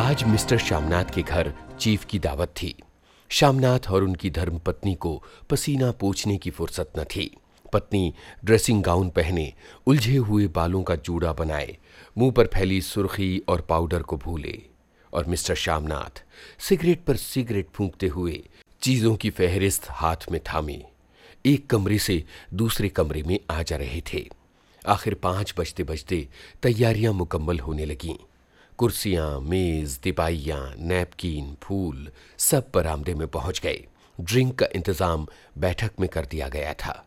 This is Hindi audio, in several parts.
आज मिस्टर श्यामनाथ के घर चीफ की दावत थी। श्यामनाथ और उनकी धर्मपत्नी को पसीना पोछने की फुर्सत न थी। पत्नी ड्रेसिंग गाउन पहने, उलझे हुए बालों का जूड़ा बनाए, मुँह पर फैली सुर्खी और पाउडर को भूले। और मिस्टर श्यामनाथ सिगरेट पर सिगरेट फूंकते हुए चीज़ों की फहरिस्त हाथ में थामे। एक कमरे से दूसरे कमरे में आ जा रहे थे। आखिर पाँच बजते बजते तैयारियाँ मुकम्मल होने लगीं। कुर्सियाँ, मेज दिपाइयाँ नैपकिन, फूल सब बरामदे में पहुँच गए। ड्रिंक का इंतज़ाम बैठक में कर दिया गया था।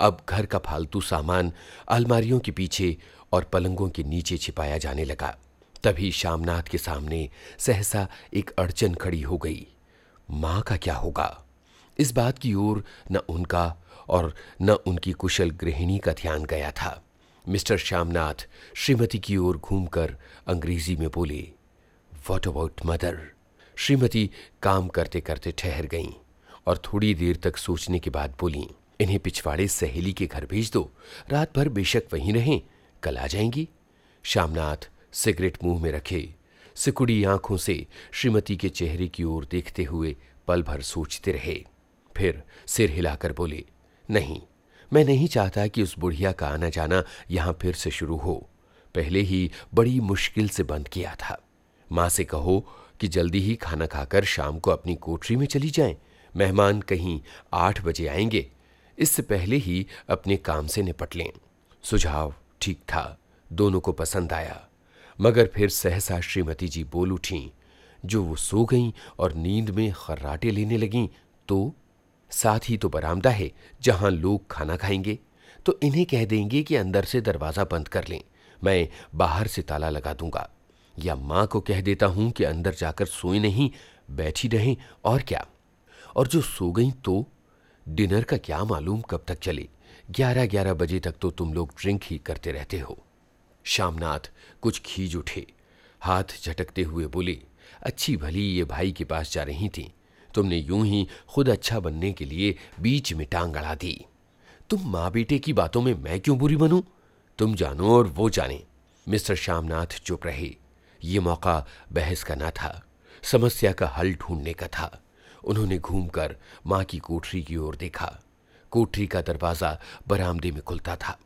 अब घर का फालतू सामान अलमारियों के पीछे और पलंगों के नीचे छिपाया जाने लगा। तभी श्यामनाथ के सामने सहसा एक अड़चन खड़ी हो गई। माँ का क्या होगा? इस बात की ओर न उनका और न उनकी कुशल गृहिणी का ध्यान गया था। मिस्टर श्यामनाथ श्रीमती की ओर घूमकर अंग्रेज़ी में बोले वॉट अबाउट मदर श्रीमती काम करते करते ठहर गईं और थोड़ी देर तक सोचने के बाद बोली, इन्हें पिछवाड़े सहेली के घर भेज दो, रात भर बेशक वहीं रहें, कल आ जाएँगी। श्यामनाथ सिगरेट मुँह में रखे, सिकुड़ी आँखों से श्रीमती के चेहरे की ओर देखते हुए पल भर सोचते रहे। फिर सिर हिलाकर बोले, नहीं मैं नहीं चाहता कि उस बुढ़िया का आना जाना यहाँ फिर से शुरू हो। पहले ही बड़ी मुश्किल से बंद किया था। माँ से कहो कि जल्दी ही खाना खाकर शाम को अपनी कोठरी में चली जाएँ। मेहमान कहीं आठ बजे आएँगे। इससे पहले ही अपने काम से निपट लें। सुझाव ठीक था। दोनों को पसंद आया। मगर फिर सहसा श्रीमती जी बोल उठी। जो वो सो गईं और नींद में खर्राटे लेने लगीं तो साथ ही तो बरामदा है, जहाँ लोग खाना खाएँगे। तो इन्हें कह देंगे कि अंदर से दरवाज़ा बंद कर लें। मैं बाहर से ताला लगा दूँगा। या माँ को कह देता हूँ कि अंदर जाकर सोए नहीं, बैठी रहें, और क्या? और जो सो गई तो? डिनर का क्या मालूम कब तक चले? ग्यारह ग्यारह बजे तक तो तुम लोग ड्रिंक ही करते रहते हो। श्यामनाथ कुछ खींच उठे। हाथ झटकते हुए बोले, अच्छी भली ये भाई के पास जा रही थी। तुमने यूँ ही खुद अच्छा बनने के लिए बीच में टांग अड़ा दी। तुम माँ बेटे की बातों में मैं क्यों बुरी बनूं? तुम जानो और वो जाने। मिस्टर श्यामनाथ चुप रहे। ये मौका बहस का ना था। समस्या का हल ढूँढने का था। उन्होंने घूमकर माँ की कोठरी की ओर देखा। कोठरी का दरवाज़ा बरामदे में खुलता था।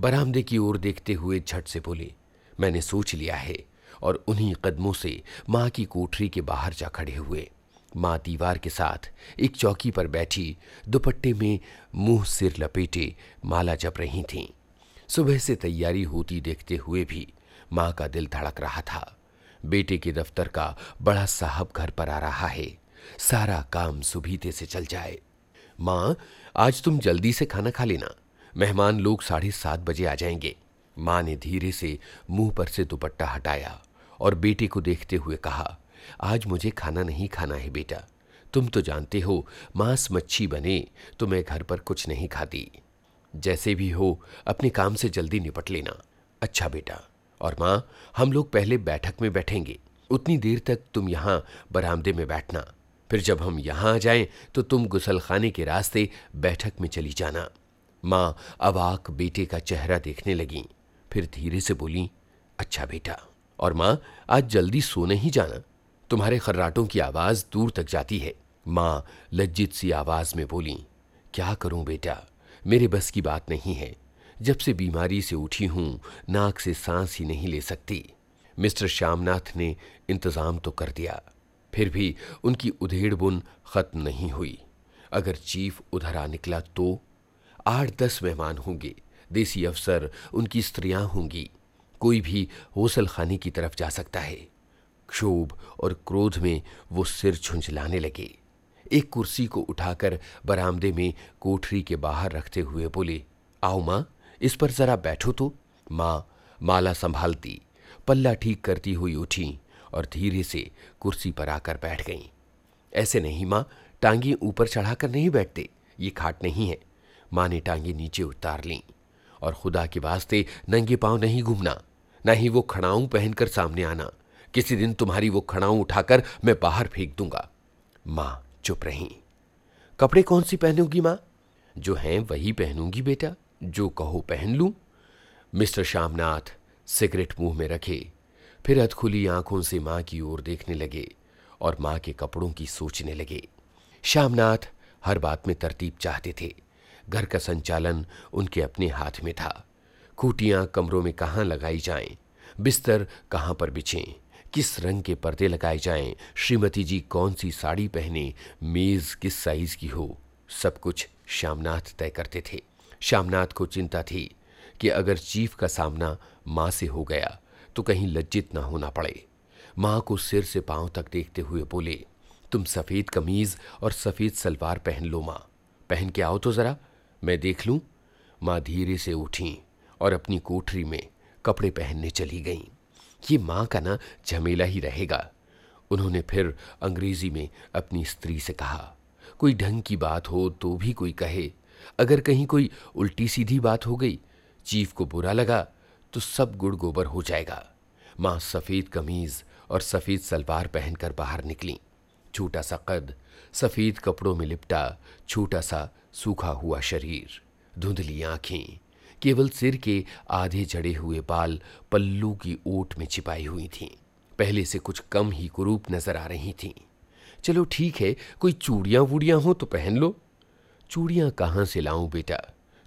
बरामदे की ओर देखते हुए झट से बोले, मैंने सोच लिया है। और उन्हीं कदमों से माँ की कोठरी के बाहर जा खड़े हुए। माँ दीवार के साथ एक चौकी पर बैठी दुपट्टे में मुँह सिर लपेटे माला जप रही थीं। सुबह से तैयारी होती देखते हुए भी माँ का दिल धड़क रहा था। बेटे के दफ्तर का बड़ा साहब घर पर आ रहा है। सारा काम सुबीते से चल जाए। माँ, आज तुम जल्दी से खाना खा लेना। मेहमान लोग साढ़े सात बजे आ जाएँगे। माँ ने धीरे से मुँह पर से दुपट्टा हटाया और बेटे को देखते हुए कहा आज मुझे खाना नहीं खाना है बेटा। तुम तो जानते हो, मांस मच्छी बने तो मैं घर पर कुछ नहीं खाती। जैसे भी हो, अपने काम से जल्दी निपट लेना। अच्छा बेटा, और माँ, हम लोग पहले बैठक में बैठेंगे। उतनी देर तक तुम यहाँ बरामदे में बैठना। फिर जब हम यहाँ आ जाएँ तो तुम गुसलखाने के रास्ते बैठक में चली जाना। माँ अवाक बेटे का चेहरा देखने लगी। फिर धीरे से बोली अच्छा बेटा। और माँ, आज जल्दी सोने ही जाना। तुम्हारे खर्राटों की आवाज़ दूर तक जाती है। माँ लज्जित सी आवाज़ में बोली, क्या करूँ बेटा? मेरे बस की बात नहीं है। जब से बीमारी से उठी हूँ, नाक से सांस ही नहीं ले सकती। मिस्टर श्यामनाथ ने इंतज़ाम तो कर दिया। फिर भी उनकी उधेड़ बुन खत्म नहीं हुई। अगर चीफ उधर आ निकला तो? आठ दस मेहमान होंगे, देसी अफसर, उनकी स्त्रियाँ होंगी। कोई भी होसल खाने की तरफ़ जा सकता है। क्षोभ और क्रोध में वो सिर झुंझलाने लगे। एक कुर्सी को उठाकर बरामदे में कोठरी के बाहर रखते हुए बोले, आओ माँ, इस पर जरा बैठो तो। माँ माला संभालती, पल्ला ठीक करती हुई उठी और धीरे से कुर्सी पर आकर बैठ गईं। ऐसे नहीं माँ, टांगी ऊपर चढ़ाकर नहीं बैठते, ये खाट नहीं है। माँ ने टांगी नीचे उतार ली और खुदा के वास्ते नंगे पाँव नहीं घूमना, ना ही वो खड़ाऊं पहनकर सामने आना। किसी दिन तुम्हारी वो खड़ाऊं उठाकर मैं बाहर फेंक दूँगा। माँ चुप रही। कपड़े कौन सी पहनूँगी माँ? जो हैं वही पहनूँगी बेटा जो कहो पहन लूँ। मिस्टर श्यामनाथ सिगरेट मुँह में रखे फिर अधखुली आँखों से माँ की ओर देखने लगे और माँ के कपड़ों की सोचने लगे। श्यामनाथ हर बात में तरतीब चाहते थे। घर का संचालन उनके अपने हाथ में था। खूटियाँ कमरों में कहाँ लगाई जाएँ, बिस्तर कहाँ पर बिछें? किस रंग के पर्दे लगाए जाएँ, श्रीमती जी कौन सी साड़ी पहने? मेज किस साइज़ की हो? सब कुछ श्यामनाथ तय करते थे। श्यामनाथ को चिंता थी कि अगर चीफ का सामना माँ से हो गया तो कहीं लज्जित ना होना पड़े। माँ को सिर से पाँव तक देखते हुए बोले तुम सफ़ेद कमीज और सफ़ेद सलवार पहन लो माँ। पहन के आओ तो ज़रा मैं देख लूँ। माँ धीरे से उठी और अपनी कोठरी में कपड़े पहनने चली गईं। ये माँ का ना झमेला ही रहेगा। उन्होंने फिर अंग्रेज़ी में अपनी स्त्री से कहा, कोई ढंग की बात हो तो भी कोई कहे। अगर कहीं कोई उल्टी सीधी बात हो गई, चीफ को बुरा लगा तो सब गुड़ गोबर हो जाएगा। माँ सफ़ेद कमीज और सफ़ेद सलवार पहनकर बाहर निकली। छोटा सा कद, सफ़ेद कपड़ों में लिपटा, छोटा सा सूखा हुआ शरीर, धुंधली आँखें केवल सिर के आधे जड़े हुए बाल पल्लू की ओट में छिपाई हुई थीं। पहले से कुछ कम ही कुरूप नज़र आ रही थीं। चलो ठीक है, कोई चूड़ियाँ वूड़ियाँ हो तो पहन लो। चूड़ियाँ कहाँ से लाऊं बेटा?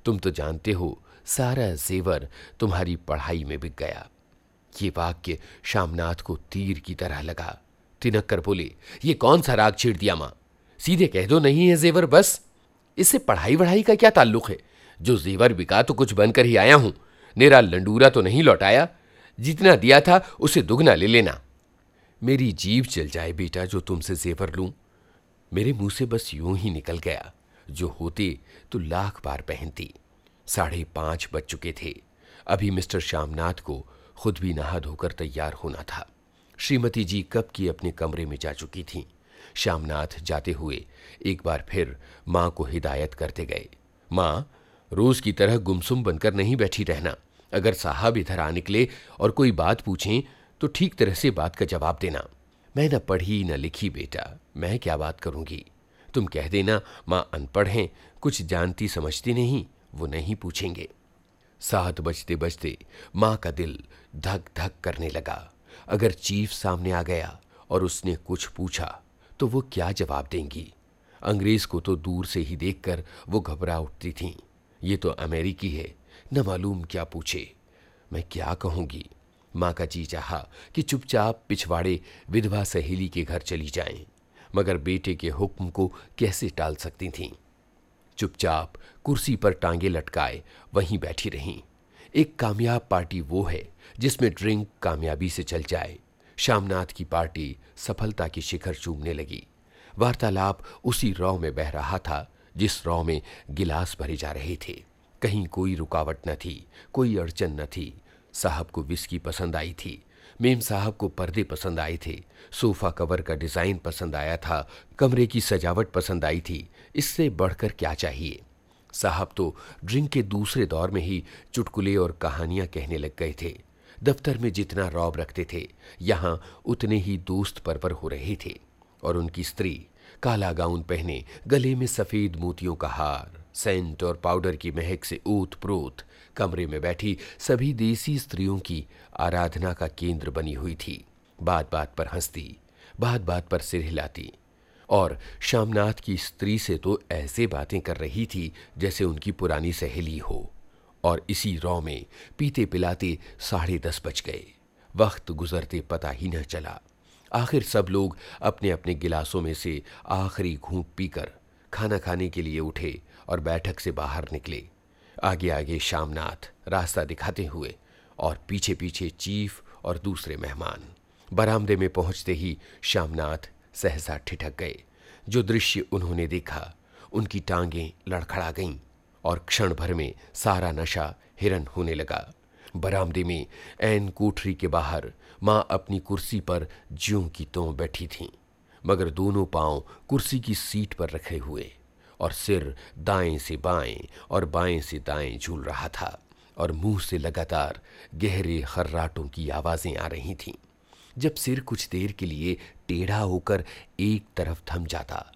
तुम तो जानते हो, सारा जेवर तुम्हारी पढ़ाई में बिक गया। ये वाक्य श्यामनाथ को तीर की तरह लगा। तिनक कर बोले, ये कौन सा राग छेड़ दिया माँ? सीधे कह दो नहीं है जेवर, बस। इससे पढ़ाई वढ़ाई का क्या ताल्लुक है? जो जेवर बिका तो कुछ बनकर ही आया हूँ। नेरा लंडूरा तो नहीं लौटाया। जितना दिया था, उसे दुगना ले लेना। मेरी जीव चल जाए बेटा, जो तुमसे जेवर लूँ। मेरे मुँह से बस यूँ ही निकल गया। जो होते तो लाख बार पहनती। साढ़े पाँच बज चुके थे। अभी मिस्टर श्यामनाथ को खुद भी नहा धोकर तैयार होना था। श्रीमती जी कब की अपने कमरे में जा चुकी थीं। श्यामनाथ जाते हुए एक बार फिर माँ को हिदायत करते गए। माँ रोज की तरह गुमसुम बनकर नहीं बैठी रहना। अगर साहब इधर आ निकले और कोई बात पूछें तो ठीक तरह से बात का जवाब देना। मैं न पढ़ी, न लिखी बेटा, मैं क्या बात करूँगी? तुम कह देना, माँ अनपढ़ हैं, कुछ जानती समझती नहीं, वो नहीं पूछेंगे। सात बजते बजते माँ का दिल धक धक करने लगा। अगर चीफ सामने आ गया और उसने कुछ पूछा तो वो क्या जवाब देंगी? अंग्रेज़ को तो दूर से ही देखकर वो घबरा उठती थीं। ये तो अमेरिकी है न मालूम क्या पूछे। मैं क्या कहूँगी? माँ का जी चाहा कि चुपचाप पिछवाड़े विधवा सहेली के घर चली जाएँ, मगर बेटे के हुक्म को कैसे टाल सकती थीं? चुपचाप कुर्सी पर टांगे लटकाए वहीं बैठी रहीं। एक कामयाब पार्टी वो है जिसमें ड्रिंक कामयाबी से चल जाए। श्यामनाथ की पार्टी सफलता की शिखर चूमने लगी। वार्तालाप उसी रौ में बह रहा था जिस रौ में गिलास भरे जा रहे थे। कहीं कोई रुकावट न थी, कोई अड़चन न थी। साहब को विस्की पसंद आई थी। मेम साहब को पर्दे पसंद आए थे। सोफा कवर का डिज़ाइन पसंद आया था। कमरे की सजावट पसंद आई थी। इससे बढ़कर क्या चाहिए? साहब तो ड्रिंक के दूसरे दौर में ही चुटकुले और कहानियाँ कहने लग गए थे। दफ्तर में जितना रौब रखते थे, यहाँ उतने ही दोस्त परवर हो रहे थे और उनकी स्त्री काला गाउन पहने, गले में सफ़ेद मोतियों का हार, सेंट और पाउडर की महक से ओत प्रोत कमरे में बैठी सभी देसी स्त्रियों की आराधना का केंद्र बनी हुई थी। बात बात पर हंसती बात बात पर सिर हिलाती और श्यामनाथ की स्त्री से तो ऐसे बातें कर रही थी जैसे उनकी पुरानी सहेली हो और इसी रौ में पीते पिलाते साढ़े दस बज गए। वक्त गुजरते पता ही न चला। आखिर सब लोग अपने अपने गिलासों में से आखिरी घूंट पीकर खाना खाने के लिए उठे और बैठक से बाहर निकले। आगे आगे श्यामनाथ रास्ता दिखाते हुए और पीछे पीछे चीफ और दूसरे मेहमान। बरामदे में पहुँचते ही श्यामनाथ सहसा ठिठक गए। जो दृश्य उन्होंने देखा, उनकी टांगें लड़खड़ा गईं और क्षण भर में सारा नशा हिरन होने लगा। बरामदे में एन कोठरी के बाहर माँ अपनी कुर्सी पर ज्यों की त्यों बैठी थीं, मगर दोनों पाँव कुर्सी की सीट पर रखे हुए और सिर दाएँ से बाएँ और बाएँ से दाएँ झूल रहा था और मुँह से लगातार गहरे खर्राटों की आवाज़ें आ रही थीं। जब सिर कुछ देर के लिए टेढ़ा होकर एक तरफ़ थम जाता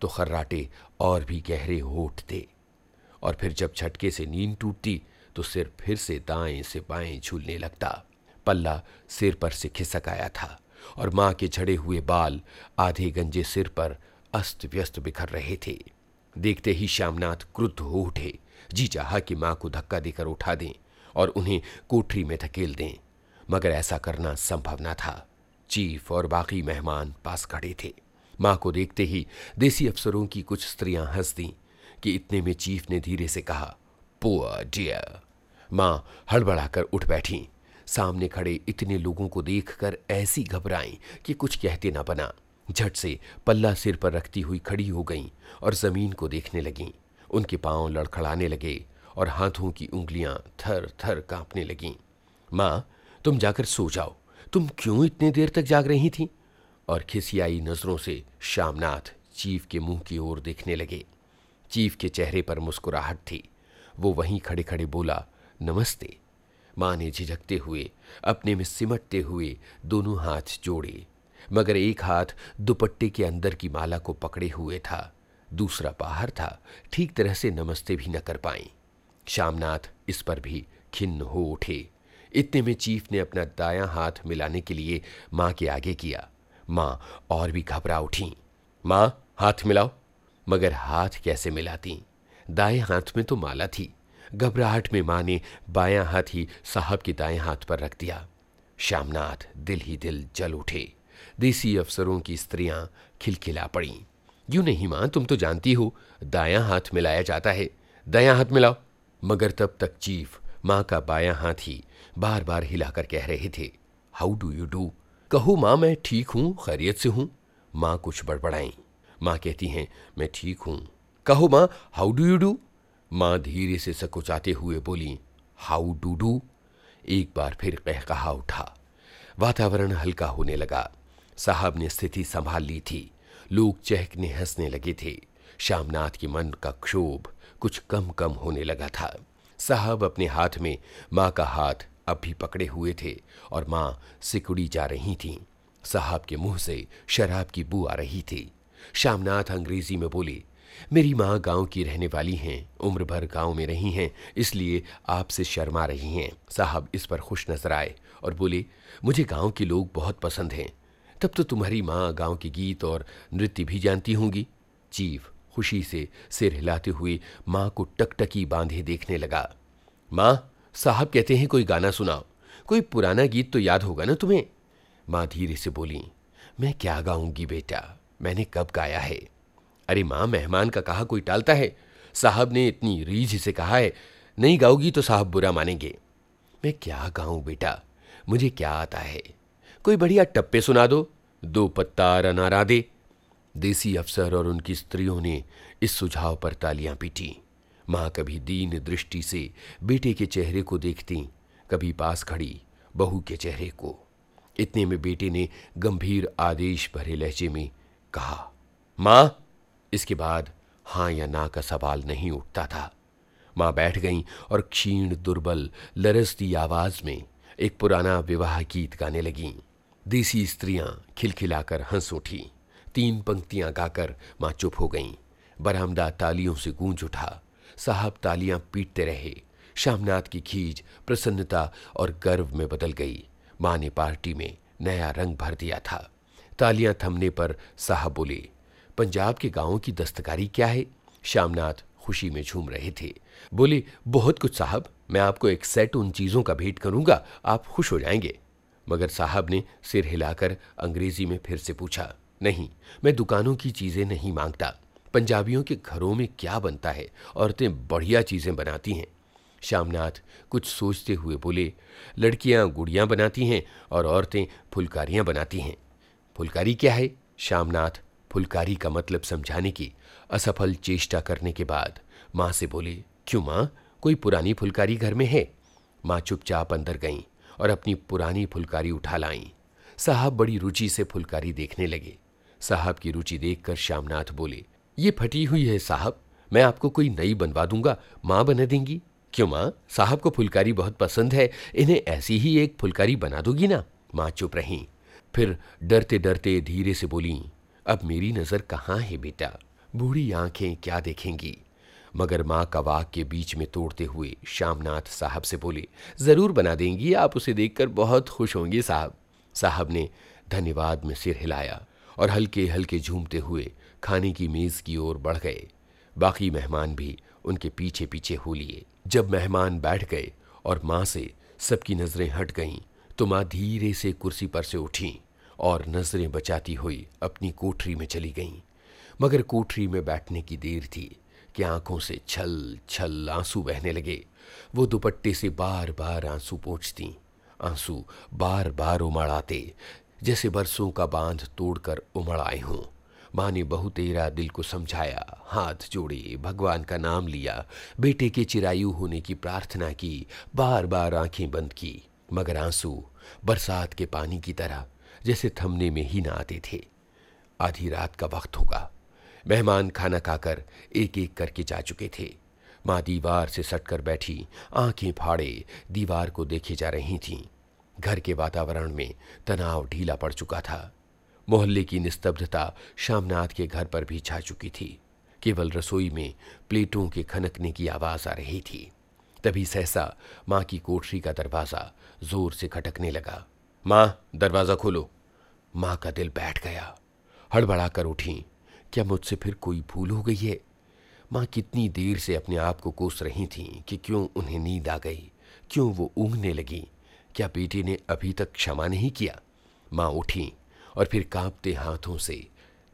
तो खर्राटे और भी गहरे हो उठते और फिर जब झटके से नींद टूटती तो सिर फिर से दाएँ से बाएँ झूलने लगता। पल्ला सिर पर से खिसक आया था और माँ के झड़े हुए बाल आधे गंजे सिर पर अस्त व्यस्त बिखर रहे थे। देखते ही श्यामनाथ क्रुद्ध हो उठे। जी चाह कि माँ को धक्का देकर उठा दें और उन्हें कोठरी में धकेल दें, मगर ऐसा करना संभव न था। चीफ और बाकी मेहमान पास खड़े थे। माँ को देखते ही देसी अफसरों की कुछ स्त्रियाँ हंस दी कि इतने में चीफ ने धीरे से कहा पुअर डियर माँ हड़बड़ाकर उठ बैठी। सामने खड़े इतने लोगों को देखकर ऐसी घबराई कि कुछ कहते ना बना। झट से पल्ला सिर पर रखती हुई खड़ी हो गईं और ज़मीन को देखने लगीं। उनके पाँव लड़खड़ाने लगे और हाथों की उंगलियाँ थर थर कांपने लगीं। माँ, तुम जाकर सो जाओ। तुम क्यों इतने देर तक जाग रही थी? और खिसियाई नज़रों से श्यामनाथ चीफ के मुँह की ओर देखने लगे। चीफ के चेहरे पर मुस्कुराहट थी। वो वहीं खड़े खड़े बोला, नमस्ते। माँ ने झिझकते हुए, अपने में सिमटते हुए दोनों हाथ जोड़े, मगर एक हाथ दुपट्टे के अंदर की माला को पकड़े हुए था, दूसरा बाहर था, ठीक तरह से नमस्ते भी न कर पाई। श्यामनाथ इस पर भी खिन्न हो उठे। इतने में चीफ ने अपना दायां हाथ मिलाने के लिए माँ के आगे किया। माँ और भी घबरा उठी। माँ, हाथ मिलाओ। मगर हाथ कैसे मिलाती? दाएँ हाथ में तो माला थी। घबराहट में माँ ने बायां हाथ ही साहब के दाएँ हाथ पर रख दिया। श्यामनाथ, दिल ही दिल जल उठे। देसी अफसरों की स्त्रियाँ खिलखिला पड़ी। यूँ नहीं माँ, तुम तो जानती हो, दायां हाथ मिलाया जाता है। दायां हाथ मिलाओ। मगर तब तक चीफ, माँ का बायां हाथ ही बार बार हिलाकर कह रहे थे हाउ डू यू डू कहो माँ, मैं ठीक हूँ, खैरियत से हूँ। माँ कुछ बड़बड़ाई। माँ कहती हैं, मैं ठीक हूँ। कहो माँ हाउ डू यू डू माँ धीरे से सकुचाते हुए बोली हाउ डू डू एक बार फिर कह कहा उठा। वातावरण हल्का होने लगा। साहब ने स्थिति संभाल ली थी। लोग चहकने हंसने लगे थे। श्यामनाथ के मन का क्षोभ कुछ कम कम होने लगा था। साहब अपने हाथ में माँ का हाथ अब भी पकड़े हुए थे और माँ सिकुड़ी जा रही थीं। साहब के मुँह से शराब की बू आ रही थी। श्यामनाथ अंग्रेज़ी में बोली मेरी माँ गाँव की रहने वाली हैं, उम्र भर गाँव में रही हैं, इसलिए आपसे शर्मा रही हैं। साहब इस पर खुश नज़र आए और बोले, मुझे गाँव के लोग बहुत पसंद हैं। तब तो तुम्हारी माँ गाँव के गीत और नृत्य भी जानती होंगी। चीफ खुशी से सिर हिलाते हुए माँ को टकटकी बांधे देखने लगा। माँ, साहब कहते हैं कोई गाना सुनाओ। कोई पुराना गीत तो याद होगा ना तुम्हें? माँ धीरे से बोली, मैं क्या गाऊँगी बेटा? मैंने कब गाया है? अरे माँ, मेहमान का कहा कोई टालता है? साहब ने इतनी रीझ से कहा है, नहीं गाओगी तो साहब बुरा मानेंगे। मैं क्या गाऊं बेटा? मुझे क्या आता है? कोई बढ़िया टप्पे सुना दो दो पत्ता अनारा दे। देसी अफसर और उनकी स्त्रियों ने इस सुझाव पर तालियाँ पीटी। माँ कभी दीन दृष्टि से बेटे के चेहरे को देखती, कभी पास खड़ी बहू के चेहरे को। इतने में बेटे ने गंभीर आदेश भरे लहजे में कहा, माँ इसके बाद हाँ या ना का सवाल नहीं उठता था। माँ बैठ गईं और क्षीण, दुर्बल, लरसती आवाज़ में एक पुराना विवाह गीत गाने लगीं। देसी स्त्रियाँ खिलखिलाकर हंस उठी। तीन पंक्तियाँ गाकर माँ चुप हो गईं। बरामदा तालियों से गूंज उठा। साहब तालियाँ पीटते रहे। श्यामनाथ की खींच प्रसन्नता और गर्व में बदल गई। माँ ने पार्टी में नया रंग भर दिया था। तालियाँ थमने पर साहब बोले पंजाब के गाँवों की दस्तकारी क्या है? श्यामनाथ खुशी में झूम रहे थे। बोले, बहुत कुछ साहब, मैं आपको एक सेट उन चीज़ों का भेंट करूँगा, आप खुश हो जाएँगे। मगर साहब ने सिर हिलाकर अंग्रेज़ी में फिर से पूछा, नहीं, मैं दुकानों की चीज़ें नहीं माँगता। पंजाबियों के घरों में क्या बनता है? औरतें बढ़िया चीज़ें बनाती हैं। श्यामनाथ कुछ सोचते हुए बोले, लड़कियाँ गुड़ियाँ बनाती हैं और औरतें फुलकारियाँ बनाती हैं। फुलकारी क्या है? श्यामनाथ फुलकारी का मतलब समझाने की असफल चेष्टा करने के बाद माँ से बोले, क्यों माँ? कोई पुरानी फुलकारी घर में है? माँ चुपचाप अंदर गईं और अपनी पुरानी फुलकारी उठा लाई। साहब बड़ी रुचि से फुलकारी देखने लगे। साहब की रुचि देखकर श्यामनाथ बोले, ये फटी हुई है साहब, मैं आपको कोई नई बनवा दूँगा, माँ बना देंगी। क्यों माँ? साहब को फुलकारी बहुत पसंद है, इन्हें ऐसी ही एक फुलकारी बना दोगी ना? माँ चुप रही। फिर डरते डरते धीरे से बोली अब मेरी नज़र कहाँ है बेटा? बूढ़ी आँखें क्या देखेंगी? मगर माँ का वाक के बीच में तोड़ते हुए श्यामनाथ साहब से बोले, ज़रूर बना देंगी, आप उसे देखकर बहुत खुश होंगे साहब। साहब ने धन्यवाद में सिर हिलाया और हल्के हल्के झूमते हुए खाने की मेज़ की ओर बढ़ गए। बाकी मेहमान भी उनके पीछे पीछे हो लिए। जब मेहमान बैठ गए और माँ से सबकी नज़रें हट गईं तो माँ धीरे से कुर्सी पर से उठी। और नज़रें बचाती हुई अपनी कोठरी में चली गईं। मगर कोठरी में बैठने की देर थी कि आँखों से छल छल आँसू बहने लगे। वो दुपट्टे से बार बार आँसू पोंछती, आँसू बार बार उमड़ आते जैसे बरसों का बाँध तोड़कर उमड़ आए हों। माँ ने बहु तेरा दिल को समझाया, हाथ जोड़े, भगवान का नाम लिया, बेटे के चिरायु होने की प्रार्थना की बार बार आँखें बंद की। मगर आँसू बरसात के पानी की तरह जैसे थमने में ही ना आते थे। आधी रात का वक्त होगा। मेहमान खाना खाकर एक एक करके जा चुके थे। माँ दीवार से सटकर बैठी आँखें फाड़े दीवार को देखे जा रही थीं। घर के वातावरण में तनाव ढीला पड़ चुका था। मोहल्ले की निस्तब्धता श्यामनाथ के घर पर भी छा चुकी थी। केवल रसोई में प्लेटों के खनकने की आवाज़ आ रही थी। तभी सहसा माँ की कोठरी का दरवाज़ा ज़ोर से खटकने लगा। माँ, दरवाज़ा खोलो। माँ का दिल बैठ गया। हड़बड़ा कर उठी। क्या मुझसे फिर कोई भूल हो गई है? माँ कितनी देर से अपने आप को कोस रही थीं कि क्यों उन्हें नींद आ गई? क्यों वो ऊँगने लगी? क्या बेटी ने अभी तक क्षमा नहीं किया? माँ उठी और फिर कांपते हाथों से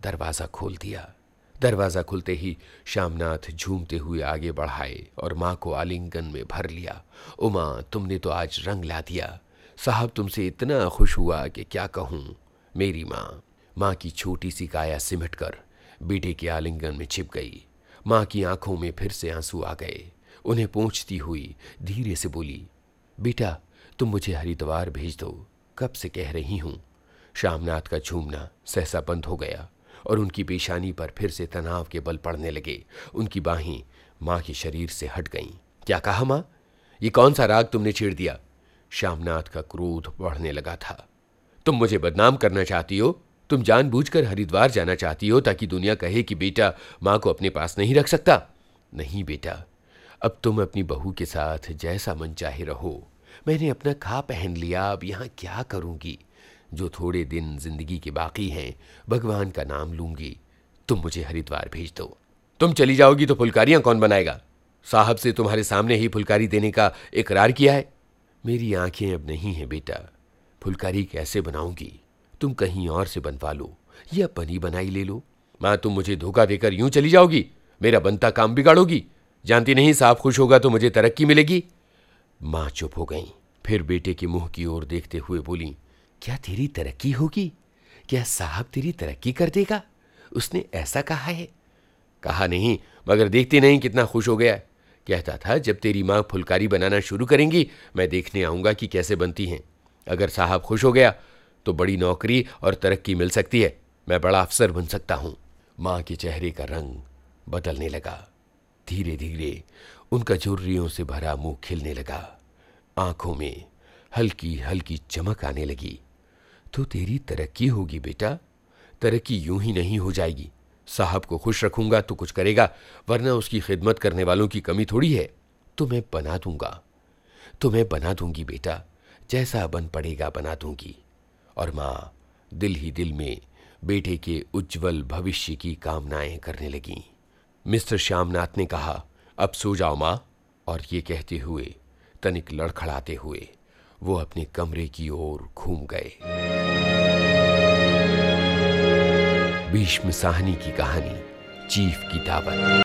दरवाज़ा खोल दिया। दरवाज़ा खुलते ही श्यामनाथ झूमते हुए आगे बढ़ाए और माँ को आलिंगन में भर लिया। उमा, तुमने तो आज रंग ला दिया। साहब, तुमसे इतना खुश हुआ कि क्या कहूँ? मेरी माँ माँ की छोटी सी काया सिमट कर बेटे के आलिंगन में छिप गई। माँ की आँखों में फिर से आँसू आ गए। उन्हें पहुँचती हुई धीरे से बोली, बेटा, तुम मुझे हरिद्वार भेज दो। कब से कह रही हूँ? श्यामनाथ का झूमना सहसा बंद हो गया और उनकी पेशानी पर फिर से तनाव के बल पड़ने लगे। उनकी बाहें माँ के शरीर से हट गईं। क्या कहा माँ? ये कौन सा राग तुमने छेड़ दिया? श्यामनाथ का क्रोध बढ़ने लगा था। तुम मुझे बदनाम करना चाहती हो? तुम जानबूझकर हरिद्वार जाना चाहती हो ताकि दुनिया कहे कि बेटा, माँ को अपने पास नहीं रख सकता? नहीं बेटा, अब तुम अपनी बहू के साथ जैसा मन चाहे रहो। मैंने अपना खा पहन लिया, अब यहाँ क्या करूँगी? जो थोड़े दिन ज़िंदगी के बाकी हैं, भगवान का नाम लूँगी। तुम मुझे हरिद्वार भेज दो। तुम चली जाओगी तो फुलकारियाँ कौन बनाएगा? साहब से तुम्हारे सामने ही फुलकारी देने का इकरार किया है। मेरी आँखें अब नहीं हैं बेटा। फुलकारी कैसे बनाऊँगी? तुम कहीं और से बनवा लो, या पनी बनाई ले लो। माँ, तुम मुझे धोखा देकर यूँ चली जाओगी। मेरा बनता काम बिगाड़ोगी। जानती नहीं साहब खुश होगा तो मुझे तरक्की मिलेगी। माँ चुप हो गई। फिर बेटे के मुँह की ओर देखते हुए बोली, क्या तेरी तरक्की होगी? क्या साहब तेरी तरक्की कर देगा? उसने ऐसा कहा है? कहा नहीं, मगर देखती नहीं कितना खुश हो गया कहता था, जब तेरी माँ फुलकारी बनाना शुरू करेंगी, मैं देखने आऊँगा कि कैसे बनती हैं। अगर साहब खुश हो गया तो बड़ी नौकरी और तरक्की मिल सकती है। मैं बड़ा अफसर बन सकता हूँ। माँ के चेहरे का रंग बदलने लगा। धीरे धीरे उनका झुर्रियों से भरा मुँह खिलने लगा। आँखों में हल्की हल्की चमक आने लगी। तो तेरी तरक्की होगी बेटा। तरक्की यूँ ही नहीं हो जाएगी। साहब को खुश रखूँगा तो कुछ करेगा, वरना उसकी खिदमत करने वालों की कमी थोड़ी है। तो मैं बना दूँगा। तो मैं बना दूँगी बेटा, जैसा बन पड़ेगा बना दूँगी। और माँ, दिल ही दिल में बेटे के उज्जवल भविष्य की कामनाएँ करने लगी। मिस्टर श्यामनाथ ने कहा, अब सो जाओ माँ। और ये कहते हुए, तनिक लड़खड़ाते हुए, वो अपने कमरे की ओर घूम गए। भीष्म साहनी की कहानी चीफ की दावत।